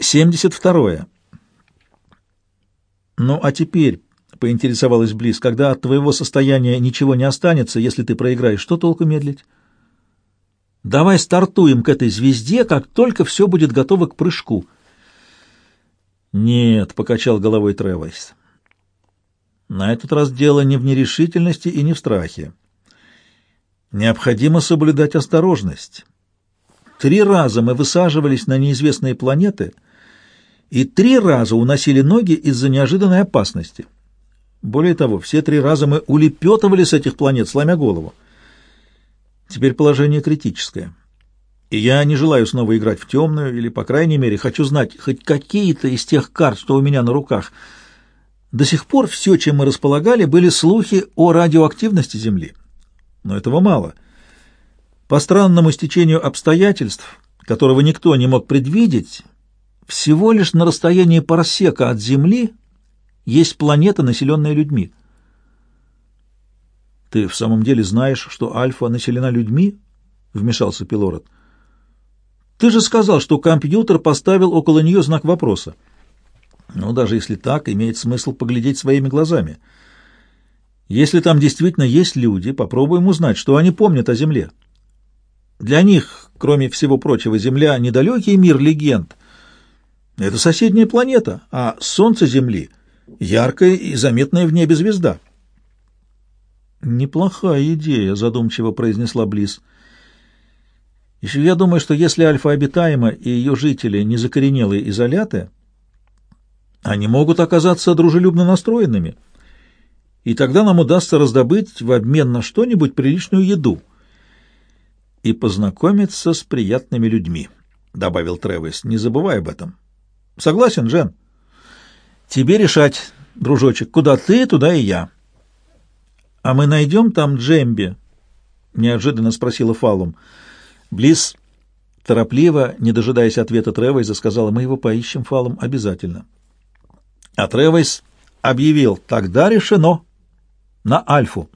Семьдесят второе. Ну, а теперь, — поинтересовалась Близ, — когда от твоего состояния ничего не останется, если ты проиграешь, что толку медлить? Давай стартуем к этой звезде, как только все будет готово к прыжку. Нет, — покачал головой Тревойс. На этот раз дело не в нерешительности и не в страхе. Необходимо соблюдать осторожность. Три раза мы высаживались на неизвестные планеты и три раза уносили ноги из-за неожиданной опасности. Более того, все три раза мы улепетывали с этих планет, сломя голову. Теперь положение критическое. И я не желаю снова играть в темную, или, по крайней мере, хочу знать хоть какие-то из тех карт, что у меня на руках. До сих пор все, чем мы располагали, были слухи о радиоактивности Земли. Но этого мало. По странному стечению обстоятельств, которого никто не мог предвидеть, всего лишь на расстоянии парсека от Земли есть планета, населенная людьми. «Ты в самом деле знаешь, что Альфа населена людьми?» — вмешался Пилород. «Ты же сказал, что компьютер поставил около нее знак вопроса». «Ну, даже если так, имеет смысл поглядеть своими глазами». Если там действительно есть люди, попробуем узнать, что они помнят о Земле. Для них, кроме всего прочего, Земля — недалекий мир легенд. Это соседняя планета, а Солнце Земли — яркая и заметная в небе звезда. «Неплохая идея», — задумчиво произнесла Близ. «Еще я думаю, что если Альфа обитаема и ее жители не закоренелые изоляты, они могут оказаться дружелюбно настроенными» и тогда нам удастся раздобыть в обмен на что-нибудь приличную еду и познакомиться с приятными людьми, — добавил Тревис. — Не забывай об этом. — Согласен, Джен? — Тебе решать, дружочек, куда ты, туда и я. — А мы найдем там Джемби? — неожиданно спросила Фалум. Близ торопливо, не дожидаясь ответа Тревайза, сказала, мы его поищем, Фалум, обязательно. А Тревайз объявил, тогда решено на Альфу.